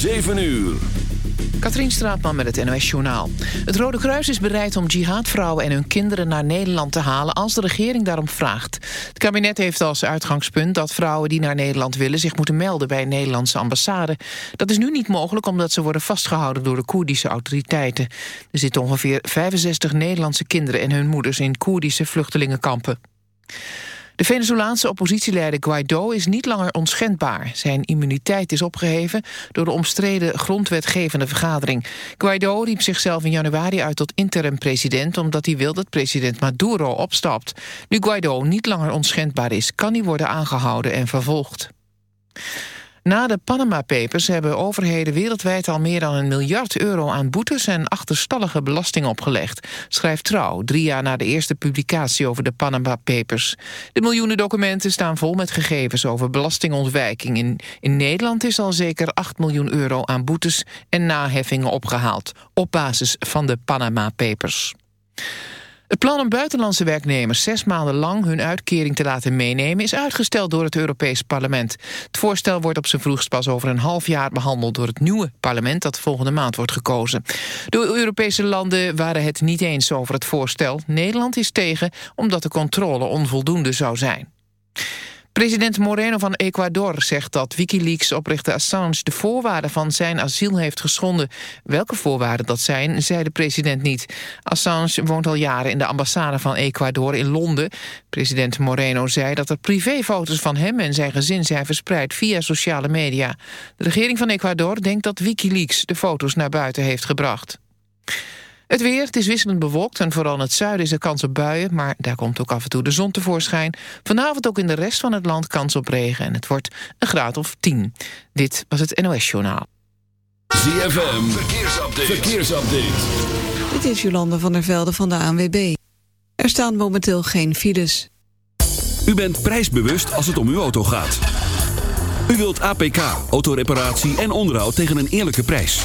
7 uur. Katrien Straatman met het NOS Journaal. Het Rode Kruis is bereid om jihadvrouwen en hun kinderen naar Nederland te halen... als de regering daarom vraagt. Het kabinet heeft als uitgangspunt dat vrouwen die naar Nederland willen... zich moeten melden bij een Nederlandse ambassade. Dat is nu niet mogelijk omdat ze worden vastgehouden door de Koerdische autoriteiten. Er zitten ongeveer 65 Nederlandse kinderen en hun moeders... in Koerdische vluchtelingenkampen. De Venezolaanse oppositieleider Guaido is niet langer onschendbaar. Zijn immuniteit is opgeheven door de omstreden grondwetgevende vergadering. Guaido riep zichzelf in januari uit tot interim-president... omdat hij wil dat president Maduro opstapt. Nu Guaido niet langer onschendbaar is, kan hij worden aangehouden en vervolgd. Na de Panama Papers hebben overheden wereldwijd al meer dan een miljard euro aan boetes en achterstallige belasting opgelegd, schrijft Trouw, drie jaar na de eerste publicatie over de Panama Papers. De miljoenen documenten staan vol met gegevens over belastingontwijking. In, in Nederland is al zeker 8 miljoen euro aan boetes en naheffingen opgehaald, op basis van de Panama Papers. Het plan om buitenlandse werknemers zes maanden lang hun uitkering te laten meenemen is uitgesteld door het Europees Parlement. Het voorstel wordt op zijn vroegst pas over een half jaar behandeld door het nieuwe parlement dat volgende maand wordt gekozen. De Europese landen waren het niet eens over het voorstel. Nederland is tegen omdat de controle onvoldoende zou zijn. President Moreno van Ecuador zegt dat Wikileaks-oprichter Assange... de voorwaarden van zijn asiel heeft geschonden. Welke voorwaarden dat zijn, zei de president niet. Assange woont al jaren in de ambassade van Ecuador in Londen. President Moreno zei dat er privéfoto's van hem en zijn gezin... zijn verspreid via sociale media. De regering van Ecuador denkt dat Wikileaks de foto's naar buiten heeft gebracht. Het weer, het is wisselend bewolkt en vooral in het zuiden is er kans op buien... maar daar komt ook af en toe de zon tevoorschijn. Vanavond ook in de rest van het land kans op regen en het wordt een graad of 10. Dit was het NOS Journaal. ZFM, verkeersupdate. verkeersupdate. Dit is Jolande van der Velde van de ANWB. Er staan momenteel geen files. U bent prijsbewust als het om uw auto gaat. U wilt APK, autoreparatie en onderhoud tegen een eerlijke prijs.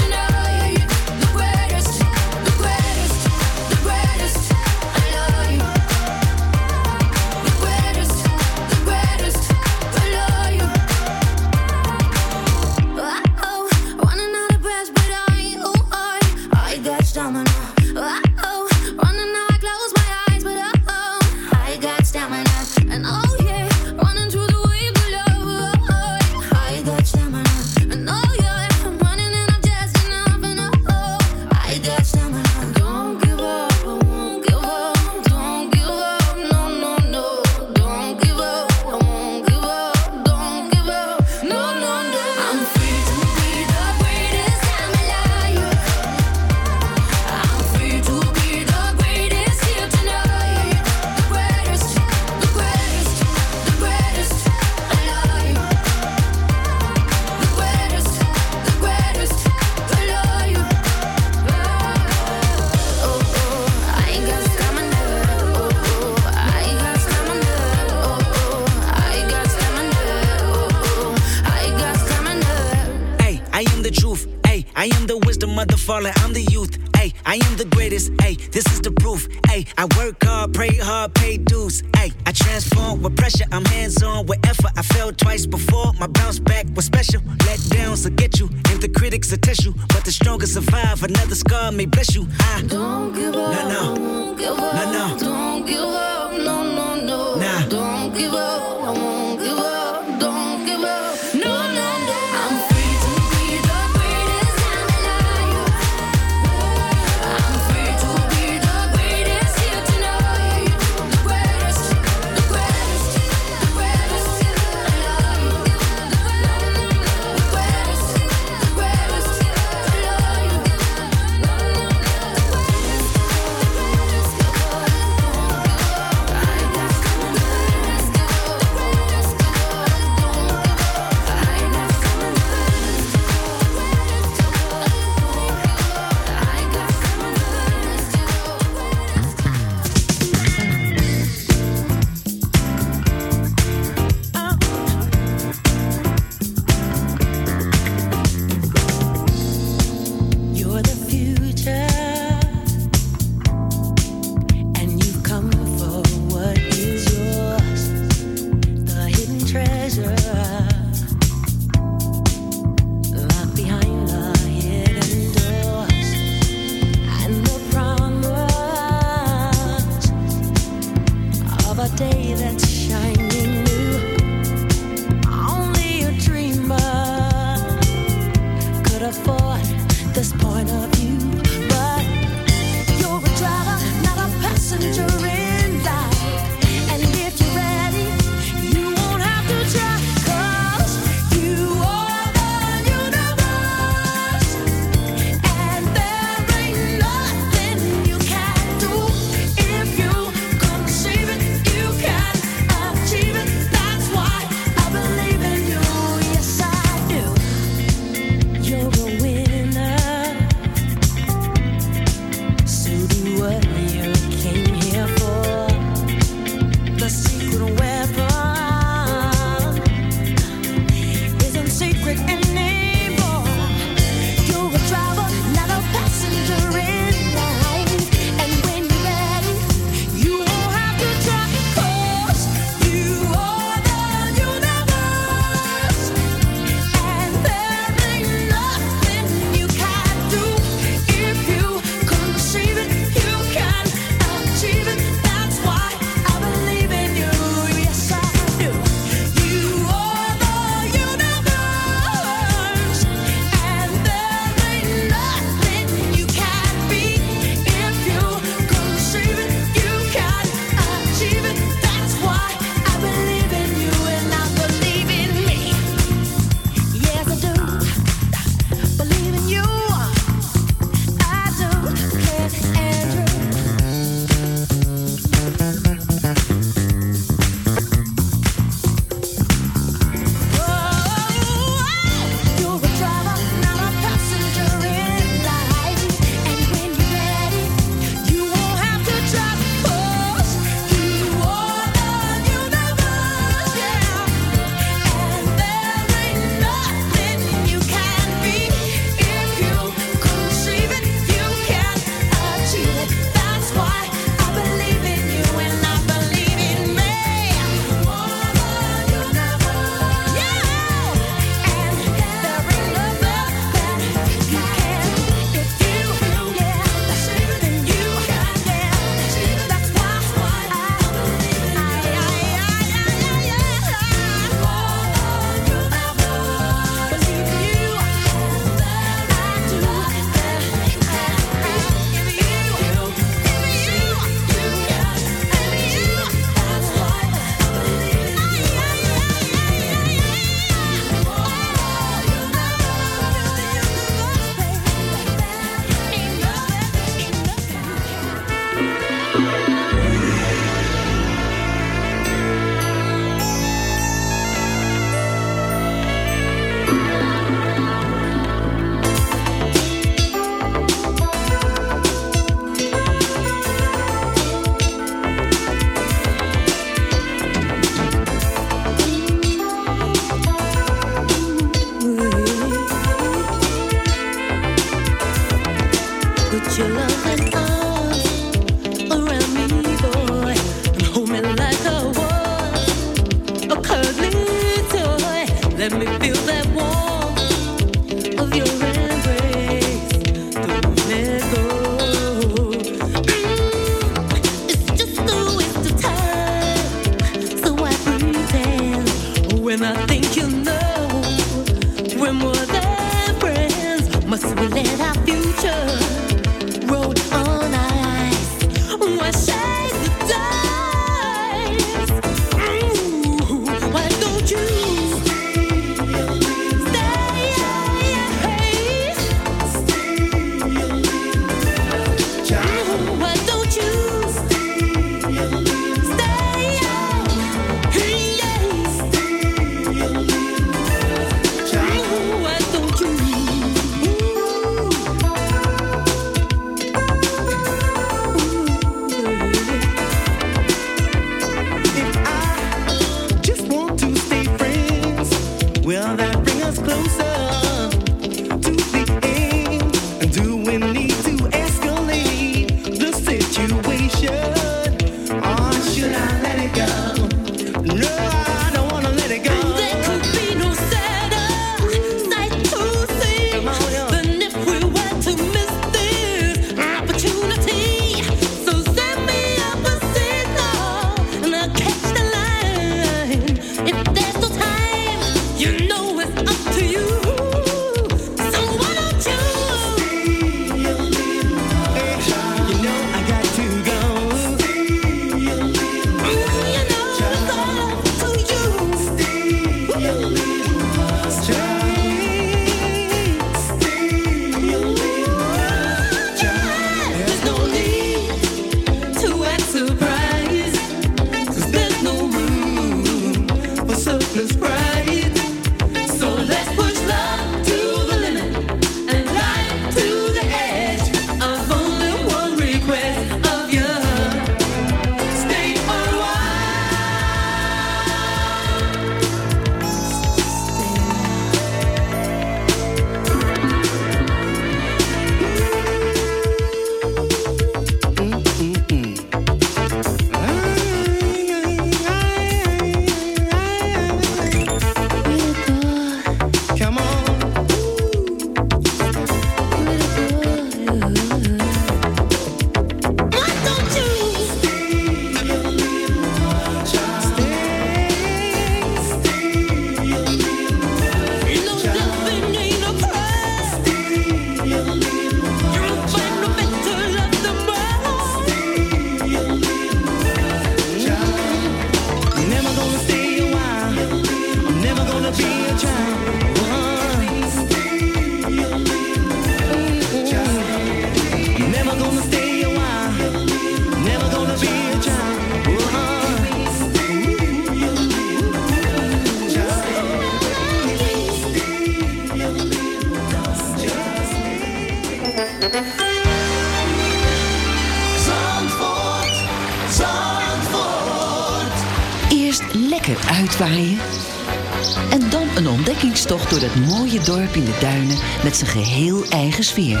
heeft een geheel eigen sfeer.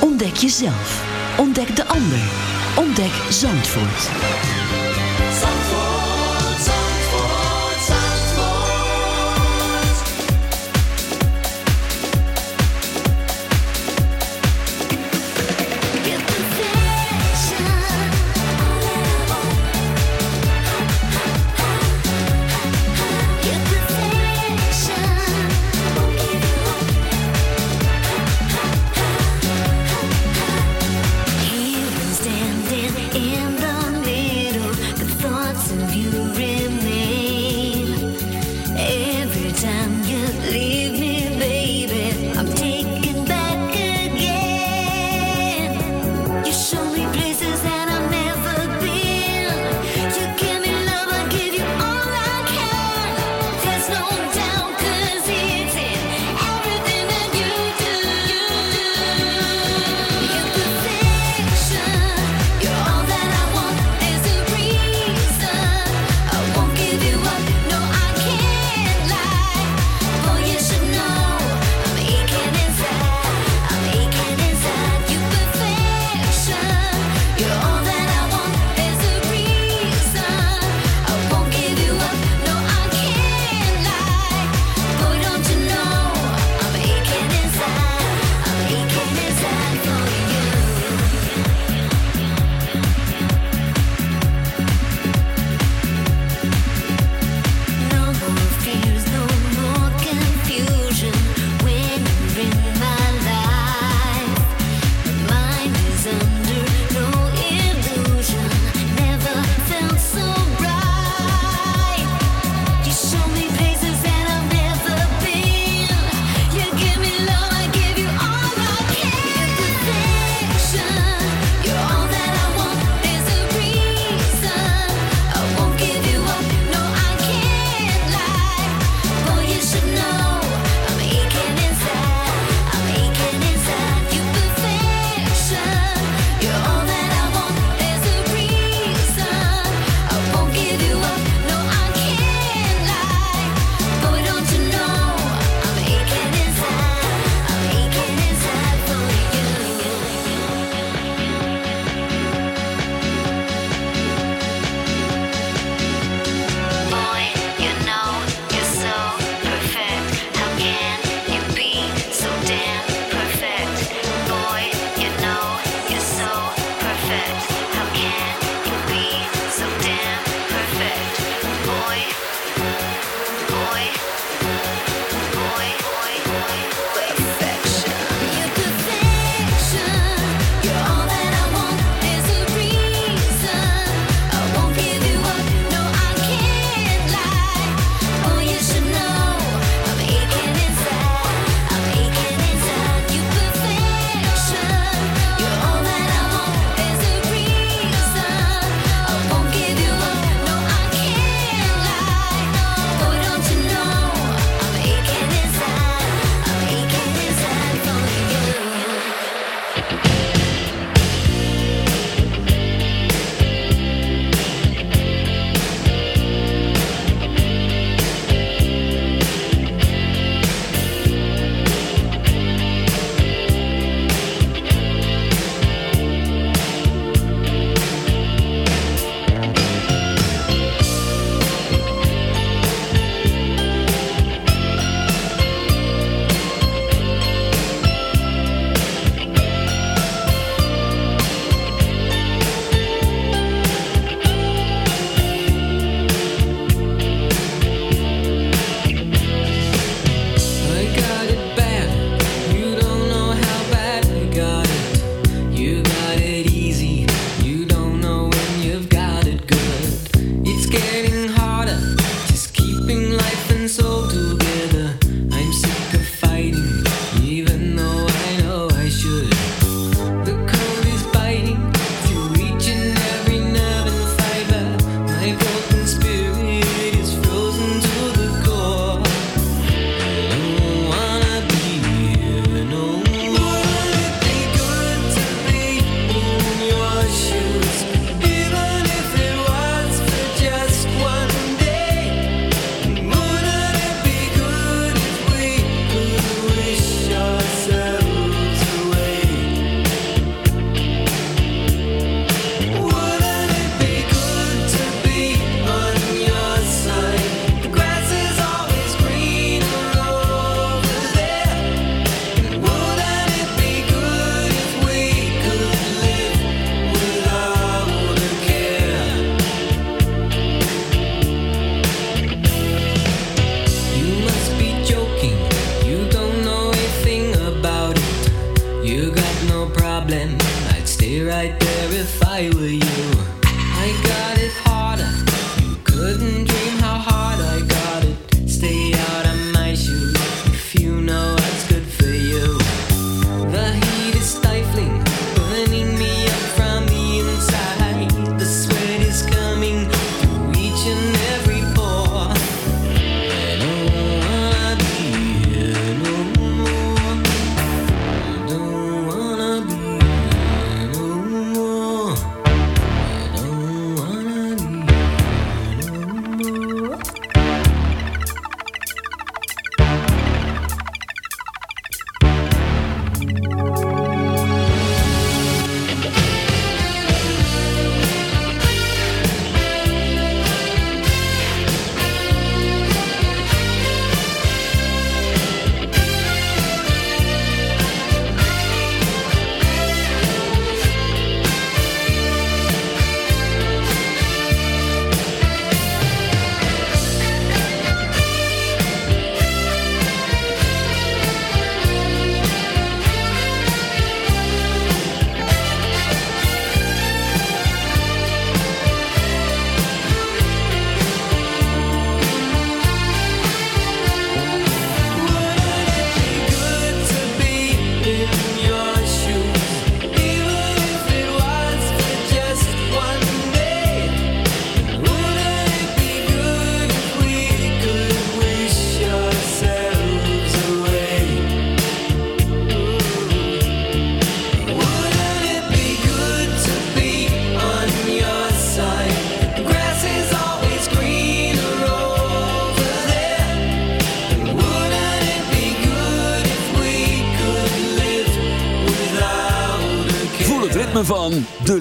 Ontdek jezelf. Ontdek de ander. Ontdek Zandvoort.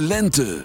Lente.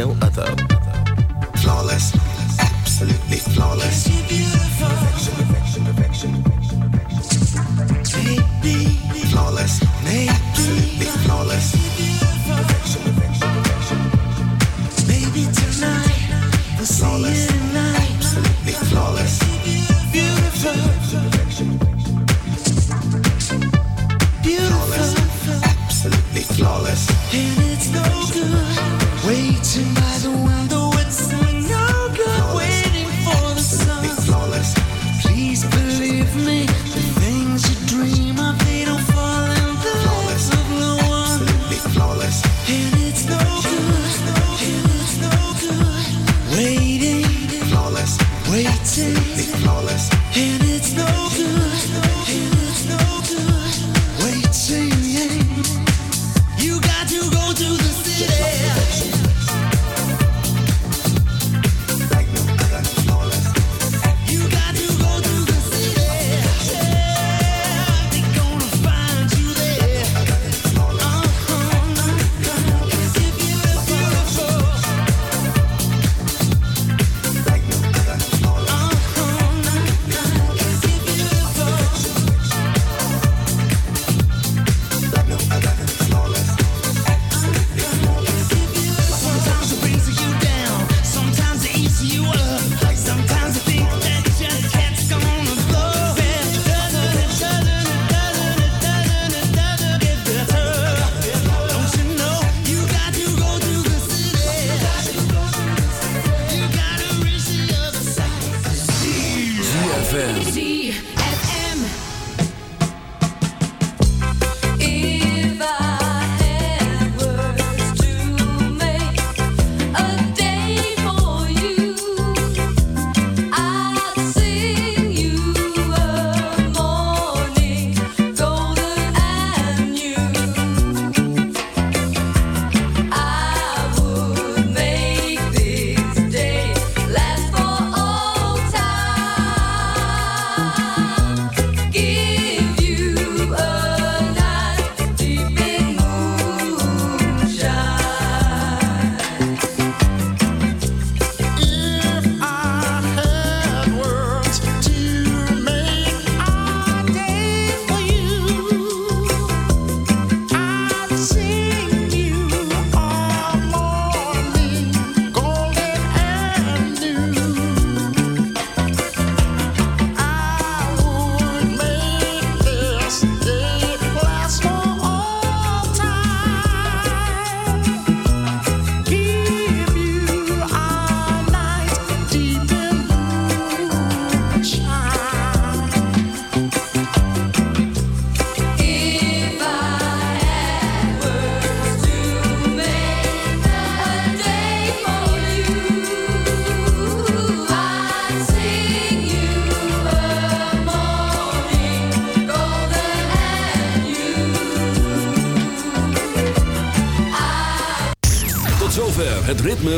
no other. Flawless, absolutely flawless. Perfection, perfection, perfection, perfection. Flawless, absolutely flawless. Perfection. See.